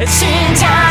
It's in time.